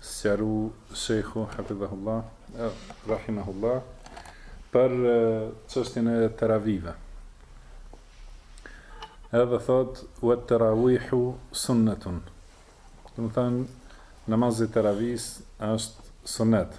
sqaru shejhu hafidhahullah rahimahullah për çështjen e teravive. Edhe thot wat tarawihu sunnatun. Domethënë namazi teravis është sunnet.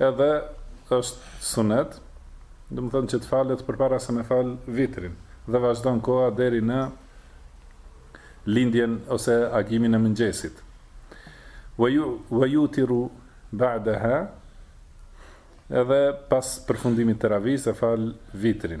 Edhe është sunnet, domethënë që të falet përpara se me fal vitrin dhe vazhdon koha deri në lindjen ose agimin e mëngjesit. Wa yutiru ba'daha, Edhe pas përfundimit teravisë e fal vitrin.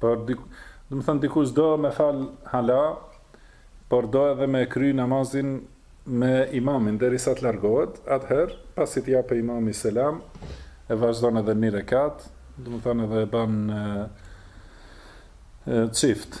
Por domethënë dikush do me fal hala, por do edhe me kry namazin me imamin derisa të largohet, atëherë pasi të japë imami selam, e vazhdon edhe një rekat, domethënë edhe e ban çift.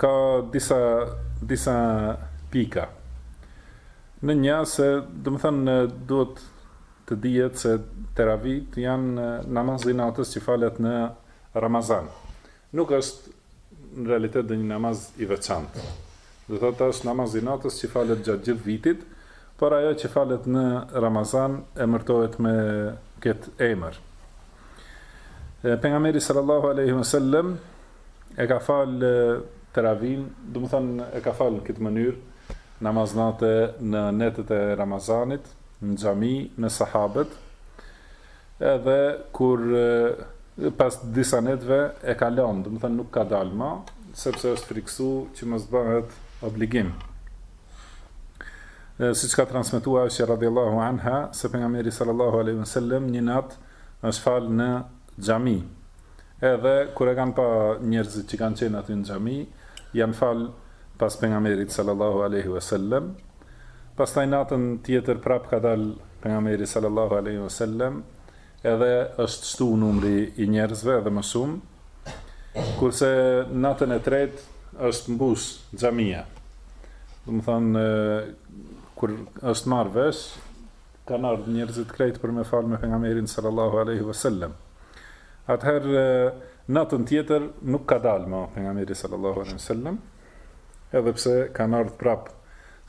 Ka disa disa pika. Nën një, se domethënë duhet të dihet se teravit janë namazi i natës që falet në Ramazan. Nuk është në realitet dhe një namaz i veçantë. Do të thotë është namaz i natës që falet gjatë gjithë vitit, por ajo që falet në Ramazan emërtohet me këtë emër. Pejgamberi sallallahu alaihi wasallam e ka fal Teravin, domethënë e ka fal në këtë mënyrë namaz nate në netët e Ramazanit në xhami me sahabët. Edhe kur pas disa netëve e ka lanë, domethënë nuk ka dalë më, sepse është frikësu që mos bëhet obligim. Siç ka transmetu Aisha radhiyallahu anha se pejgamberi sallallahu alaihi wasallam një natë është falë në xhami. Edhe kur e kanë pa njerëzit që kanë qenë aty në xhami, janë falë pas pejgamberit sallallahu alaihi wasallam, Pastaj natën tjetër prapë ka dalë Pejgamberi sallallahu alejhi ve sellem edhe është shtu numri i njerëzve edhe më shumë, kurse natën e tretë është mbush xhamia. Domethënë kur është marrë vesh, kanë ardh njerëzit krejt për me falë me Pejgamberin sallallahu alejhi ve sellem. Atëherë natën tjetër nuk ka dalë më Pejgamberi sallallahu alejhi ve sellem, edhe pse kanë ardh prap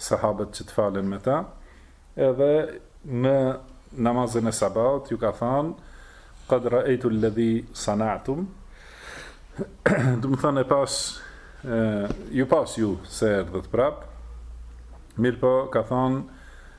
sahabët që të falen me ta, edhe në namazin e sabahut ju ka thënë qad ra'aytu alladhi sana'tum domethënë pashë ju, pashë ju se erdhët prap mirëpo ka thënë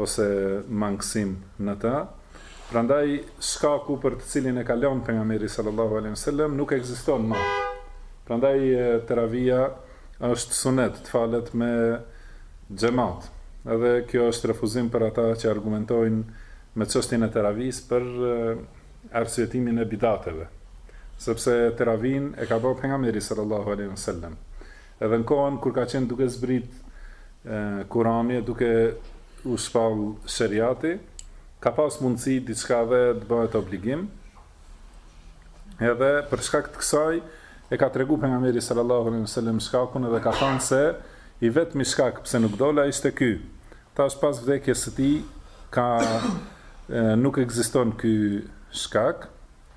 ose mangësim në të, prandaj shkaku për të cilin e ka lënë pejgamberi sallallahu alejhi wasallam nuk ekziston më. Prandaj teravia është sunet të falet me xhamat. Edhe kjo është refuzim për ata që argumentojnë me çështjen e teravisë për arsyetimin e bidateve. Sepse teravinë e ka bërë pejgamberi sallallahu alejhi wasallam. Edhe në kohën kur ka qenë duke zbrit Kurani e duke u shpall sheriati, ka pas mundësi diçka dhe të bëhet obligim. Edhe për shkak të kësaj e ka tregu pejgamberi sallallahu alaihi wasallam shkakun edhe ka thënë se i vetmi shkak pse nuk dola ishte ky. Tash pas vdekjes së tij ka nuk ekziston ky shkak.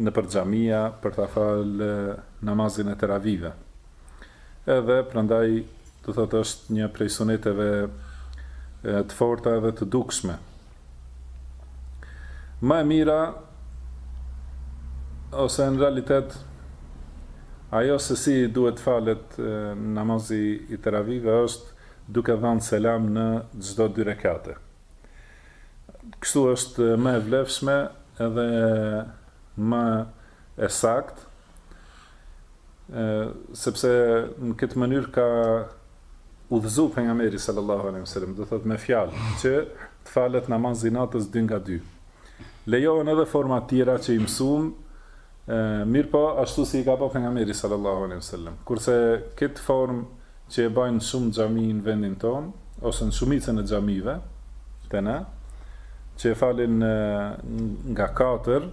nëpër xhamia për ta falë namazin e teravive edhe prandaj do thotë është një prej suneteve të forta edhe të dukshme më e mira ose në realitet ajo se si duhet falet namazi i teravive është duke dhënë selam në çdo dy rekate. Kështu është më e vlefshme edhe më e saktë, sepse në këtë mënyrë ka udhëzu pejgamberi sallallahu alaihi sallam, do thotë me fjalë, që të falet namazi i natës dy nga dy. Lejohen edhe forma tjera që i mësum, Mirëpo, ashtu si i ka ba Pejgamberi sallallahu alejhi ve sellem. Kurse këtë formë që e bajnë shumë xhami në vendin tonë, ose në shumicën e xhamive te ne, që e falin nga katër,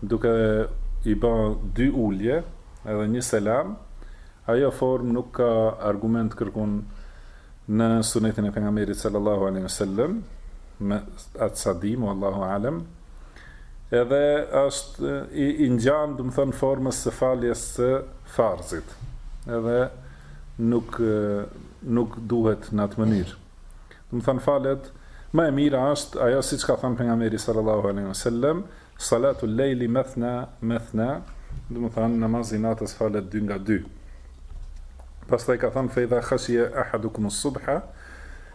duke i ba dy ulje edhe një selam, ajo formë nuk ka argument kërkun në Sunetin e Pejgamberit sallallahu alejhi ve sellem, me atë sa dimë, wallahu a'lem, Edhe është i i ngjanë domethënë formës së faljes së farzit. Edhe nuk nuk duhet në atë mënyrë, domethënë falet. Më e mira është ajo siç ka thënë pejgamberi sallallahu alaihi wasallam, salatul leili mathna mathna, domethënë namazi i natës falet dy nga dy. Pastaj ka thënë fe idha khashiya ahadukum as-subha,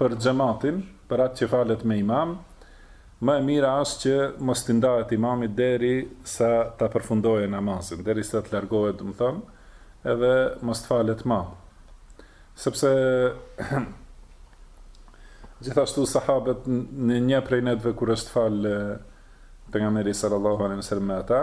Për xhematin, për atë që falet me imam, më e mira është që mos t'i ndahet imamit derisa ta përfundojë namazin, derisa të largohet, domethënë, edhe mos të falet më. Sepse gjithashtu sahabët në një prej netëve kur është falë pejgamberi sallallahu alaihi wasallam me ata,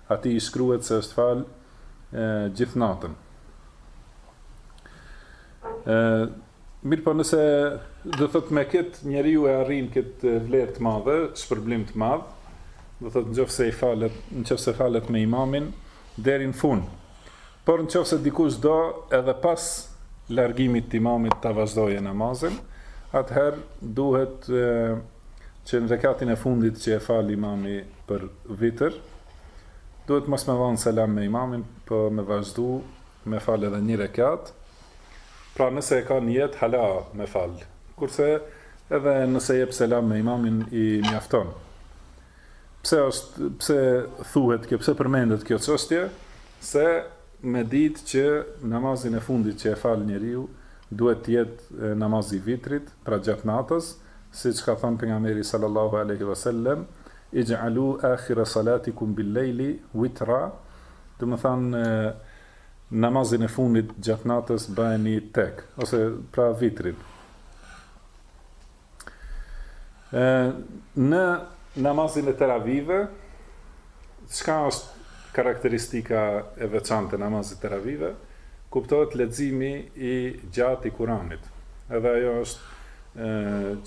Atij i shkruhet se është falë gjithë natën. Ë Mirëpo nëse do thot me ket njeriu e arrin ket vlerë të madhe, shpërblim të madh, do thot në qoftë se i falet, nëse falet me imamin deri në fund. Por në qoftë se dikush do edhe pas largimit të imamit ta vazhdojë namazin, atëherë duhet që në rekatin e fundit që e fal imami për vitër, duhet mos me dhanë selam me imamin, po me vazhdu me fal edhe një rekat, pra nëse e ka nijet hala me fal, kurse edhe nëse jep selam me imamin i mjafton. Pse është, pse thuhet kjo, pse përmendet kjo çështje, se me ditë që namazin e fundit që e fal njeriu duhet të jetë namazi i vitrit, pra gjatë natës, siç ka thanë pejgamberi sallallahu alejhi ve sellem, Ij'alu akhira salatikum bil lejli witra, domethanë namazin e fundit gjatë natës bëjeni tek, ose pra vitrin. Në namazin e teravive, çka është karakteristika e veçantë e namazit teravive? Kuptohet leximi i gjatë i Kuranit. Edhe ajo është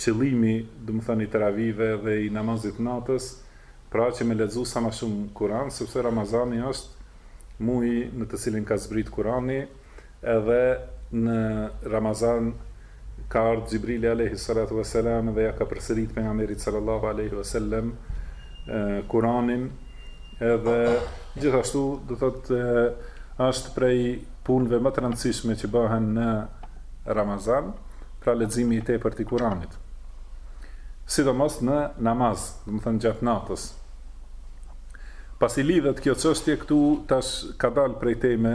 qëllimi, domethënë i teravive dhe i namazit natës, pra që me lexu sa ma shumë Kuran, sepse Ramazani është muji në të cilin ka zbrit Kurani Edhe në Ramazan ka ardhë Xhibrili alejhi salatu ve selam dhe ja ka përsëritë Pejgamberit sallallahu alejhi ve sellem Kuranin edhe gjithashtu do thotë është prej punëve më të rëndësishme që bëhen në Ramazan, pra leximi i tepërt i Kuranit. Sidomos në namaz, domethënë gjatë natës. Pasi lidhet kjo çështje këtu tash ka dalë prej teme,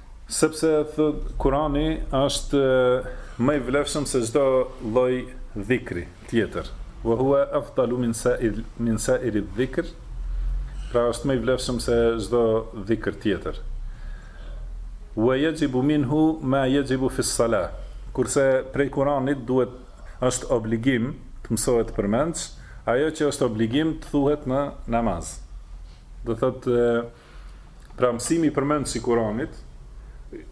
Sepse, thotë Kurani, është më i vlefshëm se çdo lloj dhikri tjetër, Wa huwa afdalu min sa'ir, min sa'iri dhikr, pra është më i vlefshëm se çdo dhikr tjetër, Wa yajibu minhu ma yajibu fi s-salah, kurse prej Kuranit duhet, është obligim, të mësohet përmendsh, ajo që është obligim të thuhet në namaz. Do thotë. Pra mësimi përmendsh i Kuranit,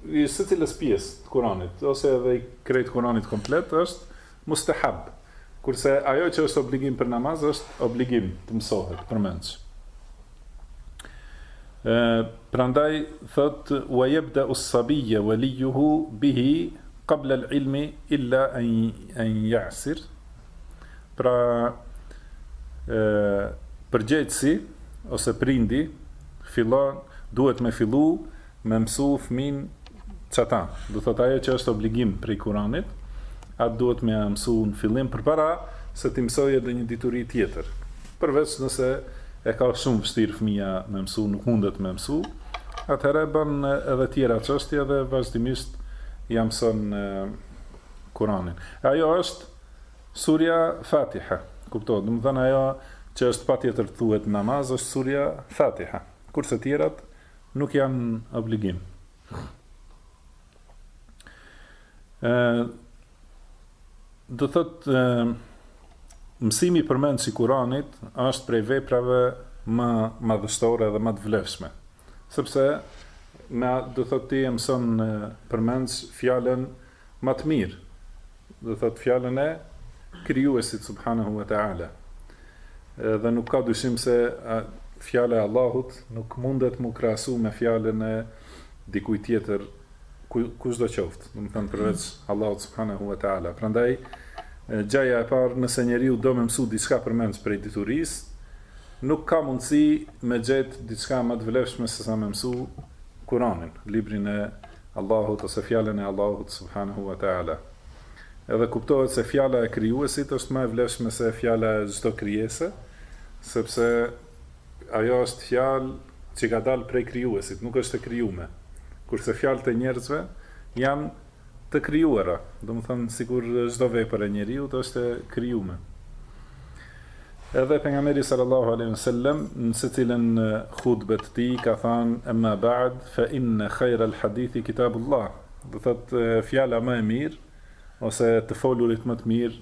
i secilës pjesë të Kuranit, ose edhe i krejt Kuranit komplet, është mustahab, kurse ajo që është obligim për namaz, është obligim të mësohet përmendsh. Prandaj, thot, wa jebda us sabije, walijuhu bihi, qabla l'ilmi, illa en jasur, Pra, e, përgjegjësi, ose prindi, fillon, duhet me fillu, me mësu fëmin qeta. Do thot ajo që është obligim prej kuranit, atë duhet me mësu në fillim për para, se t'i mësojë edhe një dituri tjetër. Përveç nëse e ka shumë vështirë fëmija me mësu, nuk mundet me mësu, atëherë e bën edhe tjera çështje dhe vazhdimisht ja msën kuranin. Ajo është Surja Fatiha, kuptohet, domethënë ajo që është patjetër të thuhet në namaz është surja Fatiha, kurse të tjerat nuk janë obligim. Ë do thot e, mësimi i përmendsh i Kuranit është prej veprave më madhështore dhe më të vlefshme. Sepse na do të thotë ti e mëson përmendsh fjalën më të mirë, do të thotë fjalën e Krijuesit subhanahu wa ta'ala. Dhe nuk ka dyshim se fjala e Allahut nuk mundet m'u krahasu me fjalën e dikujt tjetër kushdo qoftë, domethënë përveç Allahut subhanehu ve teala. Prandaj gjaja e parë, nëse njeriu do me mësu diçka përmendsh prej diturisë, nuk ka mundësi me gjet diçka më të vlefshme se sa me mësu Kur'anin, librin e Allahut ose fjalën e Allahut subhanehu ve teala. Edhe kuptohet se fjala e krijuesit është më e vlefshme se fjala e çdo krijese, sepse Ajo është fjalë që ka dalë prej krijuesit, nuk është e krijume. Kurse fjalët e njerëzve janë të krijuara, domethënë sikur çdo vepër e njeriut është e krijume. Edhe Pejgamberi sallallahu alejhi ve sellem në secilën hutbe të tij ka thënë emma ba'd fe inne khejrel hadithi kitabullah, do thotë fjala më e mirë ose të folurit më të mirë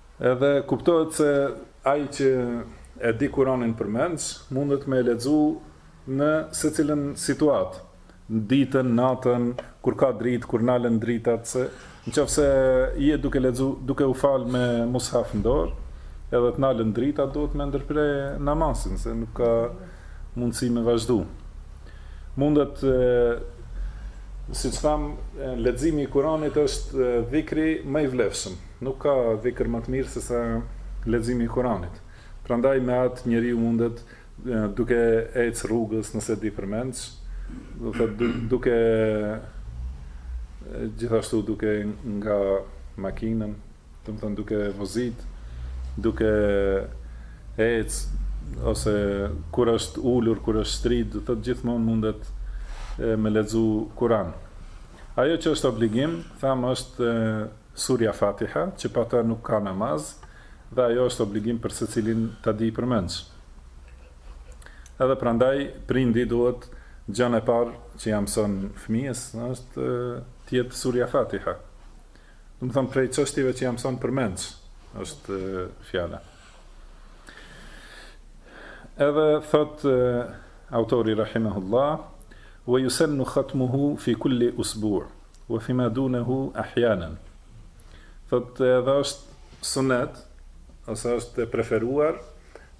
Edhe kuptohet se ai që e di Kuranin përmendsh, mundet me e lexu në secilën situatë, ditën, natën, kur ka dritë, kur nalen dritat, se nëqoftëse je duke lexu, duke u falë me mushaf në dorë, edhe të nalën dritat, duhet me ndërpre namazin, se nuk ka mundësi me vazhdu. Mundet, siç thamë, leximi i Kuranit është dhikri më i vlefshëm. Nuk ka dhikr më të mirë se sa leximi i Kuranit. Prandaj me atë njeriu mundet duke ecë rrugës nëse e di përmendsh, do të thotë duke gjithashtu duke nga makinën, domethonë duke vozit, duke ecë ose kur është ulur, kur është shtrit, do të thotë gjithmonë mundet me lexu Kuran. Ajo që është obligim, thamë është Surja Fatiha, që pa të nuk ka namaz, dhe ajo është obligim për secilin ta dijë përmendsh. Edhe prandaj prindi duhet gjëja e parë që ia mëson fëmijës është të jetë Surja Fatiha. Domethënë prej çështjeve që ia mëson përmendsh është fjala. Edhe thot autori rahimahullah, "Wa yusannu khatmuhu fi kulli usbu'." Wa fi ma dunehu ahyanan. Thotë edhe është sunet ose është e preferuar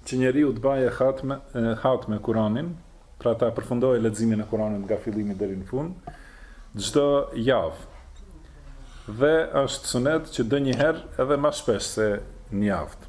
që njeriu të bajë hatme, hatme Kuranin, pra ta përfundojë leximin e Kuranit nga fillimi deri në fund, çdo javë. Dhe është sunet që ndonjëherë edhe ma shpesh se një javë.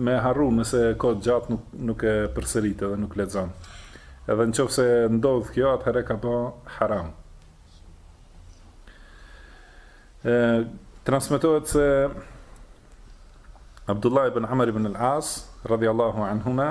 Me harru nëse kohë gjatë nuk nuk e përsërit edhe nuk lexon. Edhe nëqofse ndodh kjo atëherë ka ba haram. E transmetohet se Abdullah ibn Amr ibn al-As radhiyallahu anhuma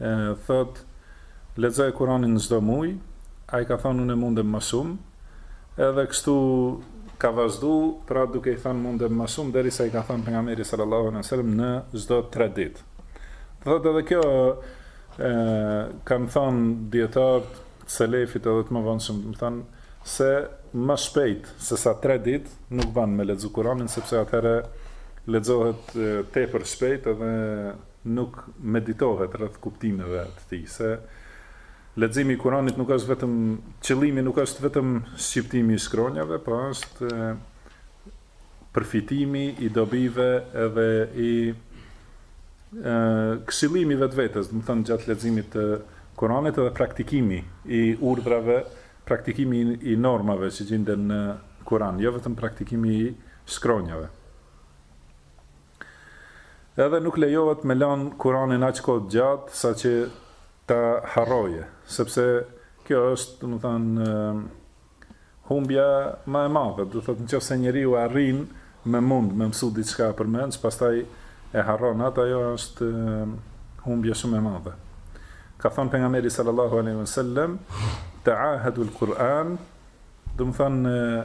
e thot lexoje kuranin në çdo muj ai ka thon une mundem më shum edhe kështu ka vazhdu pra duke i thon mundem më shum deri sa i ka thon pejgamberi sallallahu alejhi wasallam në çdo tre dit do thot edhe këtë e kan thon dietart selefit edhe të më vonshëm domethon se më shpejt se sa tre dit nuk ban me lexu kuranin sepse atëherë lexohet tepër shpejt edhe nuk meditohet rreth kuptimeve të tij, se leximi i Kuranit nuk është vetëm qëllimi nuk është vetëm shqiptimi i shkronjave, po është përfitimi i dobive edhe këshillimi i vetvetes, domethënë gjatë leximit të Kuranit edhe praktikimi i urdhrave, praktikimi i normave që gjinden në Kuran, jo vetëm praktikimi i shkronjave. Edhe nuk lejohet me lanë Kuranin aq kohë të gjatë sa që ta harroje, sepse kjo është, domethënë, humbja ma e madhe, do të thotë nëqoftëse njeriu arrin me mund me mësu diçka përmendsh, pastaj e harron atë, ajo është humbje shumë e madhe. Ka thënë pejgamberi sallallahu alaihi wasallam, "Ta'ahadu al-Quran", domethënë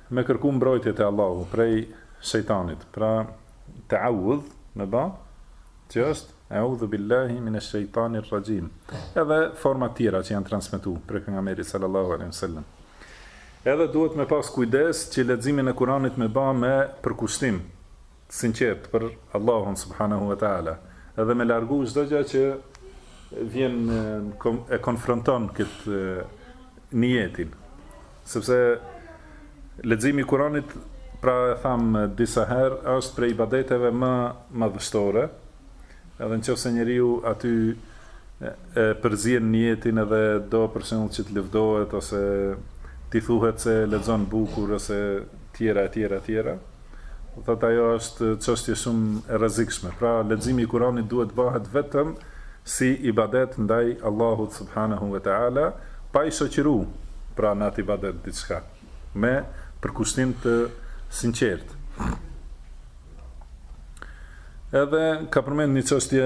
Me kërku mbrojtje te Allahu prej shejtanit, pra te'awudh me ba, që është E'udhubillahi minesh-shejtanir-rrajim. Edhe forma tjera që janë transmetu prej Pejgamberit sallallahu alejhi ve sellem. Edhe duhet me pas kujdes që leximin e Kuranit me ba me përkushtim, të sinqertë për Allahun subhanehu ve teala edhe me largu çdo gjë që vjen e konfronton këtë nijetin sepse leximi i Kuranit pra e thamë disa herë është prej ibadeteve më madhështore edhe në qofë se njeriu aty e përzien nijetin edhe do për shembull që të lëvdohet ose t'i thuhet se lexon bukur ose tjera e tjera e tjera Thotë ajo është çështje shumë e rrezikshme. Pra, leximi i Kuranit duhet bahet vetëm si ibadet ndaj Allahut subhanehu ve teala, pa i shoqëru, pra, në atë ibadet diçka, me përkushtim të sinqertë. Edhe ka përmend një çështje.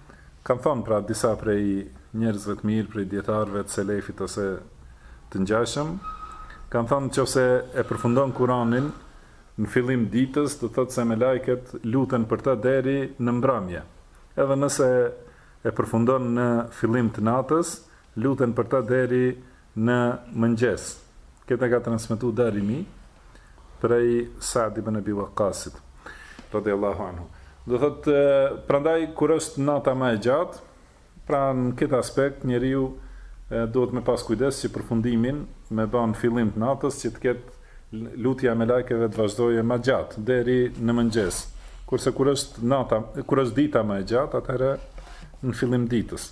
Kanë thënë pra disa prej njerëzve të mirë, prej dijetarëve të selefit ose të ngjashëm, kanë thënë qoftëse e përfundon Kuranin në fillim ditës, do thotë se melajket luten për të deri në mbrëmje. Edhe nëse e përfundon në fillim të natës, luten për të deri Në mëngjes, këtë e ka transmetuar Darimi prej Sa'd ibn Abi Waqqasit, radijallahu anhu. Do thotë, prandaj kur është nata më e gjatë, pra në këtë aspekt njeriu duhet me pas kujdes që përfundimin me ba në fillim të natës që të, lutja e melajkeve të vazhdojë më gjatë deri në mëngjes. Kurse kur është nata, kur është dita më e gjatë, atëherë në fillim ditës.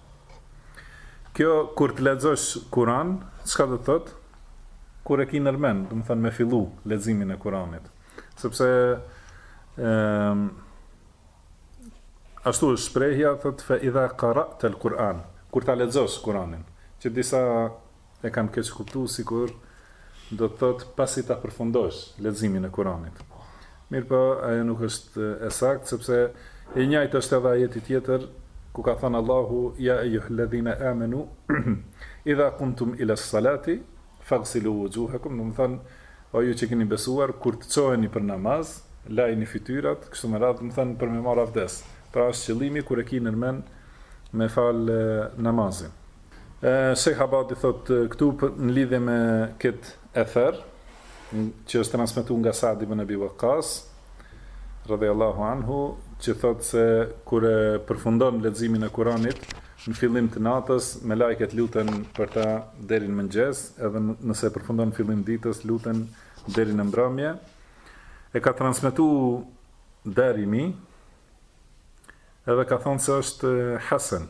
Kjo kur të lexosh Kuran, çka do të thotë? Kur e ki nërmen, domethënë me fillu leximin e Kuranit. Sepse ë ashtu është shprehja thotë fa idha qara'ta al-Quran, kur ta lexosh Kuranin, që disa E kanë keqkuptu sikur do të thotë pasi ta përfundosh leximin e Kuranit. Mirëpo ajo nuk është e saktë sepse e njajtë është edhe ajeti tjetër ku ka thënë Allahu ja ejuhellezine amenu idha kumtum ila salati faghsilu wujuhakum, domethënë o ju që keni besuar kur të çoheni për namaz, lajni fytyrat, kështu me radhë, domethënë për me marr avdes. Pra është qëllimi kur e ki nërmen me fal namazin. Shejh Abadi thotë këtu në lidhje me këtë ether, që është transmetuar nga Sa'd ibn Abi Waqqas, radhiyallahu anhu, që thotë se kur e përfundon leximin e Kuranit, në fillim të natës, melajket luten për të deri në mëngjes, edhe nëse e përfundon në fillim ditës, luten deri në mbrëmje. E ka transmetuar Darimi, edhe ka thënë se është hasen.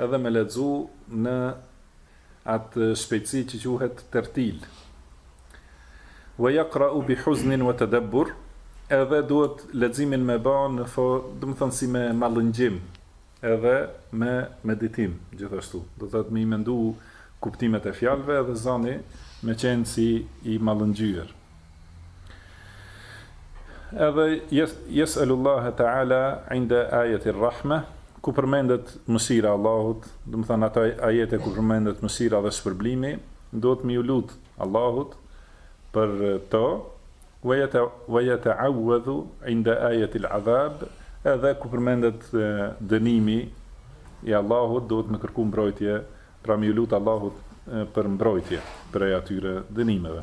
edhe me lexu në atë shpejtësi që quhet tertil wa yaqra'u bi huznin wa tadabbur edhe duhet leximin me ba domethonë si me mallëngjim edhe me meditim gjithashtu domethonë me i mendu kuptimet e fjalëve edhe zani me qenë si i mallëngjyer Edhe jes, jes'elullahe ta'ala inda ajeti rrahme, ku përmendet mëshira e Allahut, domethënë ata ajete ku përmendet mëshira dhe shpërblimi, duhet me iu lutë Allahut për to, wa jete'awedhu inda ajeti l'adhab, edhe ku përmendet dënimi i Allahut, duhet me kërku mbrojtje, pra me iu lutë Allahut për mbrojtje, prej atyre dënimeve.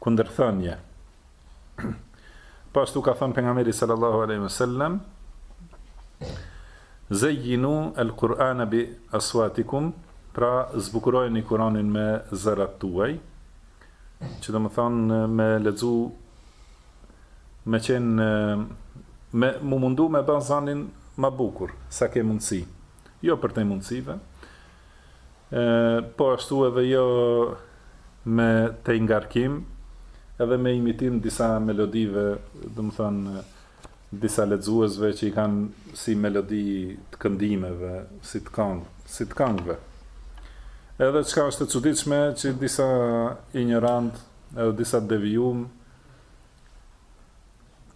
kundërthanie. Po ashtu ka thon pejgamberi sallallahu alaihi wasallam Zejinu el Kur'an bi aswatikum, pra zbukurojeni Kur'anin me zërat tuaj, që domethan me lexu me qenë me mu mundu me ba zanin ma bukur sa ke mundësi. Jo përtej mundësive, e, po ashtu edhe jo me tejngarkim, edhe me imitim disa melodive, domethan, disa lexuesve që i kanë si melodi të këndimeve, si të, kang, si të kangve. Edhe çka është e çuditshme që disa injorantë edhe disa t'devijum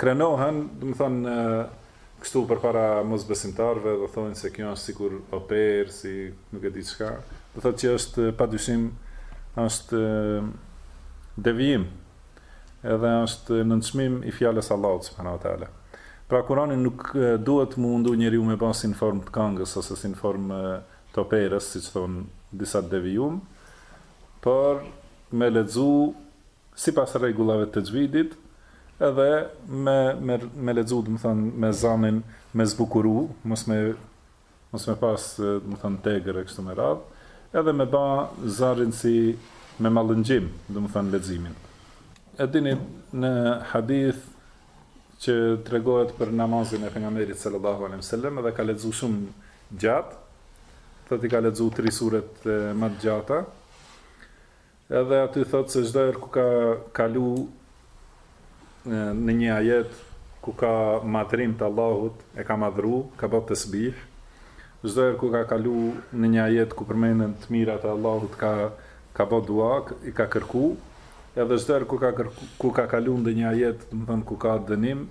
Krenohen, domethënë, kështu përpara mosbesimtarëve dhe thonë se kjo është sikur operë, si nuk e di çka. Domethënë që është pa dyshim është devijim edhe është nënçmim i fjalës Allahut subhanahu wa taala. Pra Kurani nuk duhet mu mundu njeriu me ba si në formë të kangës ose si në formë të operës, siç thon disa të devijum, por me lexu sipas rregullave të Texhvidit edhe me me me lexu domethon me zanin me zbukuru mos me mos me pas domethon theqër e kështu me radhë edhe me ba zanin si me mallëngjim domethon leximin e dini në hadith që tregohet për namazin e pejgamberit sallallahu alejhi ve sellem dhe ka lexu shumë gjatë thotë i ka lexu tri suret më të gjata Edhe aty thotë se çdo herë ku ka kalu në një ajet ku ka madhërim të Allahut, e ka madhëru, ka ba tesbih, çdo herë ku ka kalu në një ajet ku përmenden të mirat e Allahut ka ka ba dua, i ka kërku, edhe çdo herë ku ka kërku, ku ka kalu n'ndonjë ajet, domethënë ku ka dënim,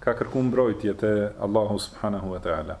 ka kërku mbrojtje te Allahu subhanehu ve teala.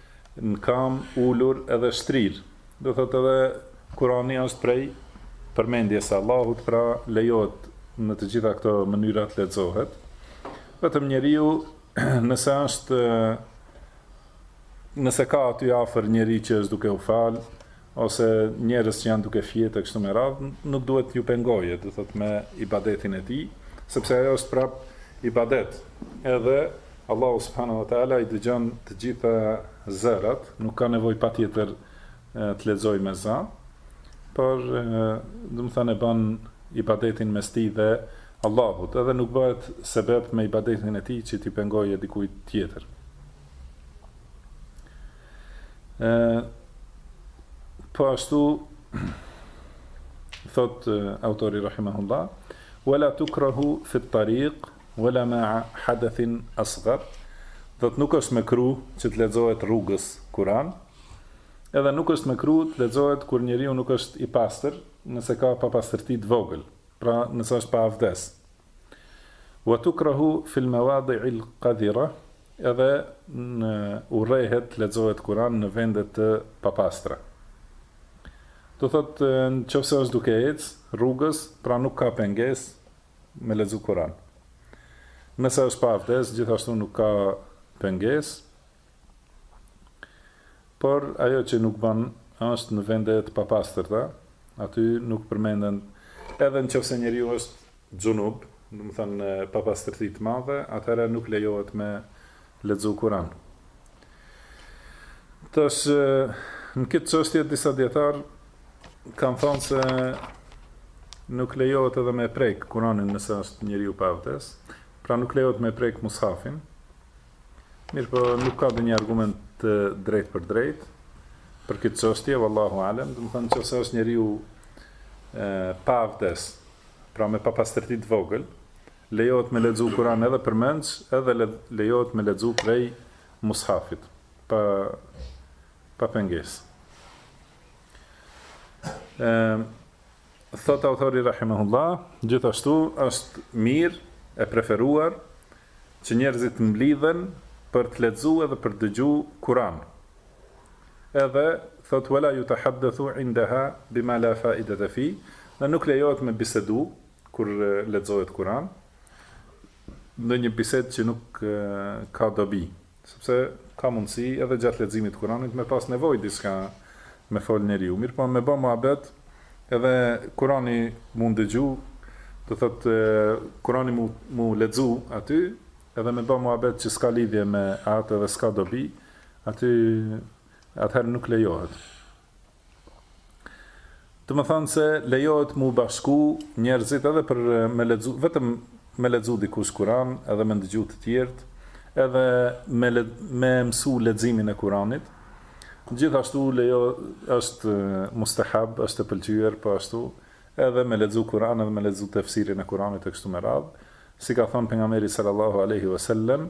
në kam, ulur edhe shtrirë do thot edhe Kurani është prej përmendjes së Allahut pra lejohet në të gjitha këto mënyra të lexohet vetëm njeriu nëse është nëse ka aty afër njëri që është duke u fal ose njerëz që janë duke fjetë e kështu me radhë, nuk duhet t'ju pengoje, do të thotë me ibadetin e tij, sepse ajo është prapë ibadet, edhe Allahu subhanahu wa ta'ala i dëgjon të gjitha zërat, nuk ka nevojë patjetër të lexojë me zë, por do të thotë e bën ibadetin mes tij dhe Allahut, edhe nuk bëhet sebeb me ibadetin e tij që t'i pengoje dikujt tjetër. Po ashtu thot autori rahimahullah wala tukrahu fi at-tariq wala ma'a hadathin asghar do thot nuk është mekruh që të lexohet rrugës Kur'an edhe nuk është mekruh të lexohet kur njeriu nuk është i pastër nëse ka papastërti të vogël pra nëse është pa avdes Wa tukrahu fi l-mawadi'i l-qadhira, Edhe urrehet të lexohet Kur'an në vende të papastra. Do thotë në qoftë se është duke ecë rrugës, pra nuk ka pengesë me lexu Kur'an. Nëse është pa avdes, gjithashtu nuk ka pengesë, Por ajo që nuk ban është në vende të papastërta, aty nuk përmendet edhe në qoftë se njeriu është xhunub, domethënë në papastërti të madhe, atëherë nuk lejohet me lexu Kur'an. Tash në këtë çështje disa dietar kanë thënë se nuk lejohet edhe me prek Kur'anin nëse është njeriu pa avdes, pra nuk lejohet me prek mushafin, Mirëpo nuk ka ndonjë argument të drejtpërdrejtë për këtë çështje, wallahu alem, domethan në qoftë se është njeriu ë pa avdes, pra me papastërti të vogël, lejohet me lexu Kur'an edhe përmendsh, edhe le, lejohet me lexu prej mushafit, pa pa pengesë. Ë Thot autori rahimahullah, gjithashtu është mirë e preferuar që njerëzit të mblidhen për të lexu dhe për të dëgju Kuran. Edhe thot wala yutahaddathu indaha bima la faida fi, dhe nuk lejohet me bisedu kur lexohet Kuran, ndonjë bisedë që nuk ka dobi. Sepse ka mundësi edhe gjatë leximit të Kuranit me pas nevojë diçka me fol njeriu, mirëpo me ba muhabet edhe Kurani mu ndëgju, do thotë Kurani mu lexu aty edhe me ba muhabet që s'ka lidhje me atë edhe s'ka dobi, aty atëherë nuk lejohet. Domethënë se lejohet mu bashku njerëzit edhe për me lexu, vetëm me lexu dikush Kur'an, edhe me ndëgju të tjerët, edhe me le, me mësu leximin e Kur'anit. Gjithashtu lejo është mustahab, është e pëlqyer po ashtu, edhe me lexu Kur'an, edhe me lexu tefsirin e Kur'anit e kështu me radhë. Si ka thënë pejgamberi sallallahu alaihi wasallam,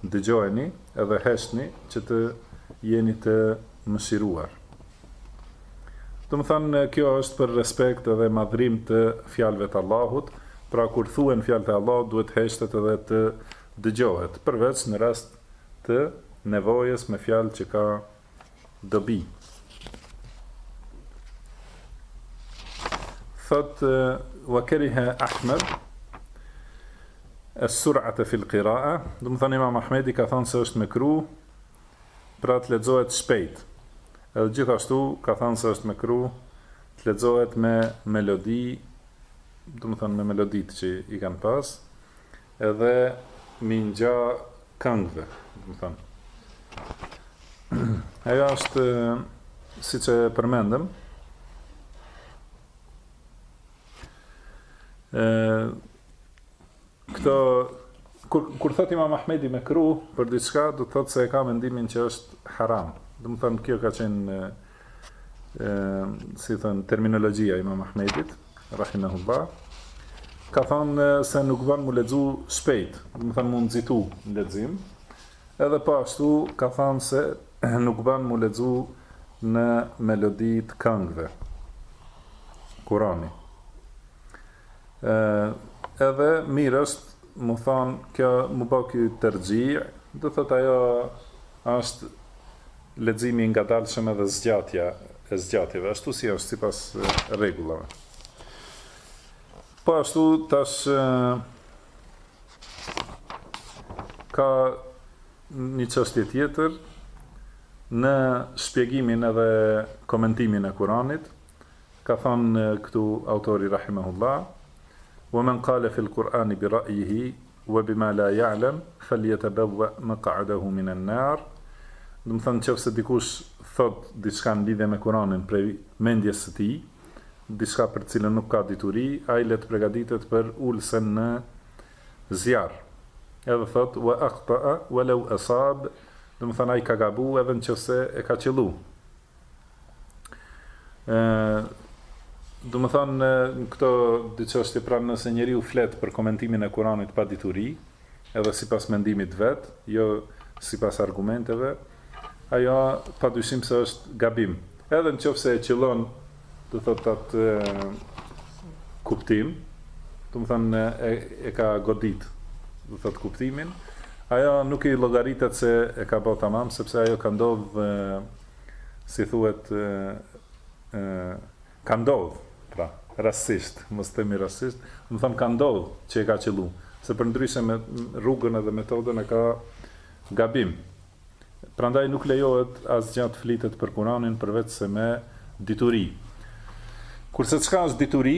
Dëgjojeni dhe heshtni që të jeni të mëshiruar. Domethënë kjo është për respekt dhe madhrim të fjalëve të Allahut, pra kur thuhen fjalët e Allahut duhet të heshtet dhe të dëgjohet, përveç në rast të nevojës me fjalë që ka dobi. Thot wa kariha Ahmed as-sur'ata fi al-qira'a, domethënë Imam Ahmedi ka thënë se është mekruh pra të lexohet shpejt. Edhe gjithashtu ka thënë se është mekruh të lexohet me melodi, domethënë me meloditë që i kanë pas. Edhe minxha këngëve, domethënë. Ajo është siç e përmendëm. Ë këto kur kur thotë Imam Ahmedi mekruh për diçka, do të thotë se e ka mendimin që është haram. Domethënë kjo ka qenë si me thënë, terminologjia Imam Ahmedit, Rahimehullah, ka thënë se nuk ban mu lexu shpejt, domethënë mu nxitu në lexim, edhe po ashtu ka thënë se nuk ban mu lexu në melodi të këngëve, Kurani. E, edhe mirë është, mu thënë, kjo mu ba ky tertil, do thotë ajo është Leximi i ngadalshëm edhe zgjatja e zgjatjeve ashtu si është sipas rregullave. Po ashtu tash ka një çështje tjetër në shpjegimin edhe komentimin e Kuranit ka thënë këtu autori rahimahullah wa man qala fi al-Qur'an bi ra'yihi Wa bima la ya'lam falyatabawwa maq'adahu minan nar, domethënë në qoftë se dikush thotë diçka në lidhje me Kur'anin prej mendjes së tij, diçka për të cilën nuk ka dituri, ai le të pregaditet për ulësen në zjarr. Edhe thotë, Wa akhta'a walau asab, domethënë ai ka gabu edhe në qoftë se e ka qëllu. Ë Domethënë në këto dy qështje pra nëse njeriu flet për komentimin e Kuranit pa dituri, edhe sipas mendimit vet, jo sipas argumenteve, ajo pa dyshim se është gabim. Edhe në qoftë se e qëllon Do të thotë atë kuptim, domethënë e, e ka godit, do të thotë kuptimin, ajo nuk i llogaritet se e ka bo tamam, sepse ajo ka ndodhë, si thuhet, e, ka ndodhë, pra, rastisht, mos të themi rastisht, domethënë ka ndodhë që e ka qëllu, se përndryshe rrugën edhe metodën e ka gabim, Prandaj nuk lejohet asgjë të flitet për Kuranin përveçse me dituri. Kurse çka është dituri?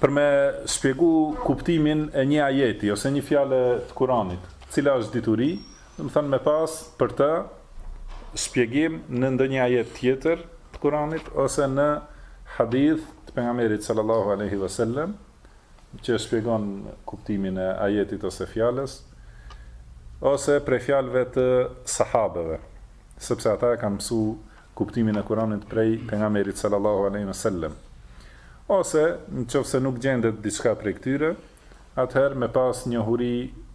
Për me shpjegu kuptimin e një ajeti ose një fjale të Kuranit, cila është dituri, domethënë me pas për të shpjegim në ndonjë ajet tjetër të Kuranit ose në hadith të pejgamberit sallallahu aleyhi vësallem, që shpjegon kuptimin e ajetit ose fjalës, ose prej fjalëve të sahabeve, sepse ata e kanë mësu kuptimin e Kuranit prej pejgamberit sallallahu alaihi wasallam. Ose, në qoftë se nuk gjendet diçka prej këtyre, atëherë me pas njohuri